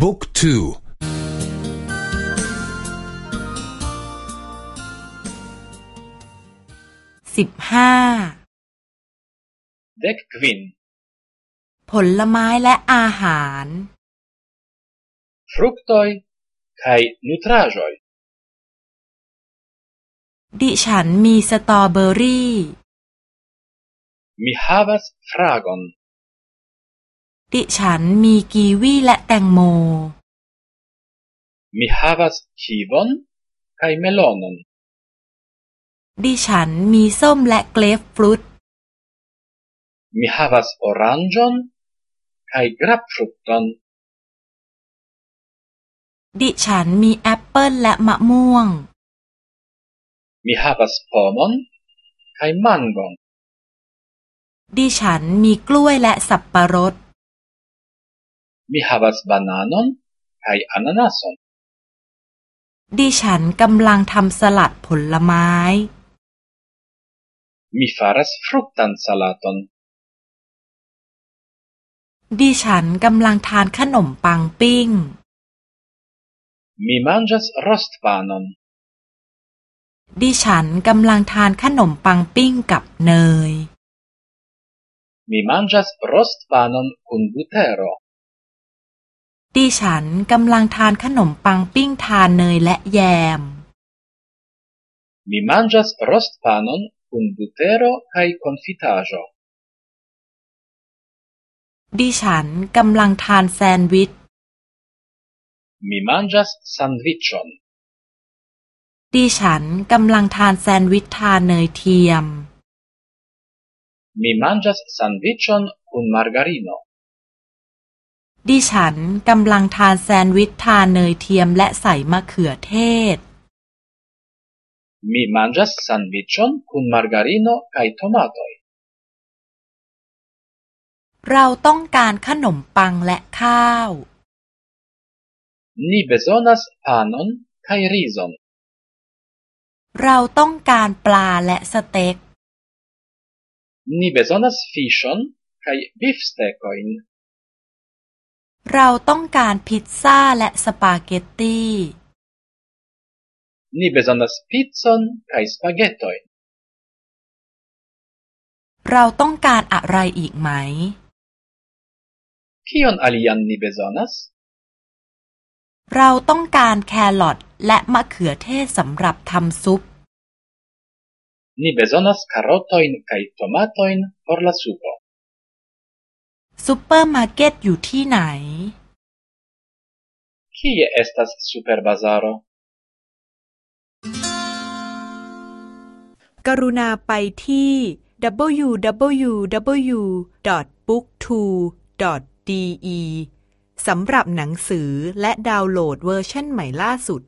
บุ๊กทูสิบห้าเด็กควินผลไม้และอาหาร fruktoj kaj nutraĵoj ดิฉันมีสตรอเบอรี่ mi havas fragon ดิฉันมีกีวีและแตงโม mi havas kivon kaj melonon ดิฉันมีส้มและเกรฟฟรุต mi havas oranĝon kaj grapfrukton ดิฉันมีแอปเปิลและมะม่วง mi havas pomon kaj mangon ดิฉันมีกล้วยและสับปะรด mi havas bananon kaj ananason ดิฉันกำลังทำสลัดผลไม้ mi faras fruktan salaton ดิฉันกำลังทานขนมปังปิ้ง mi manĝas rostpanon ดิฉันกำลังทานขนมปังปิ้งกับเนย mi manĝas rostpanon kun butero ดิฉันกำลังทานขนมปังปิ้งทานเนยและแยม mi manĝas rostpanon kun butero kaj konfitaĵo ดิฉันกำลังทานแซนด์วิช mi manĝas sandviĉon ดิฉันกำลังทานแซนด์วิชทานเนยเทียม mi manĝas sandviĉon kun margarino ดิฉันกำลังทานแซนด์วิชทานเนยเทียมและใส่มะเขือเทศ mi manĝas sandviĉon kun margarino kaj tomatoj เราต้องการขนมปังและข้าว ni bezonas panon kaj rizon เราต้องการปลาและสเต็ก ni bezonas fiŝon kaj bifstekojn เราต้องการพิซซ่าและสปาเกตตี ni bezonas picon kaj spagetojn เราต้องการอะไรอีกไหม kion alian ni bezonas เราต้องการแครอทและมะเขือเทศสำหรับทำซุป ni bezonas karotojn kaj tomatojn por la supo ซุปเปอร์มาร์เก็ตอยู่ที่ไหน kie estas superbazaro กรุณาไปที่ www.booktwo.de สำหรับหนังสือและดาวน์โหลดเวอร์ชันใหม่ล่าสุด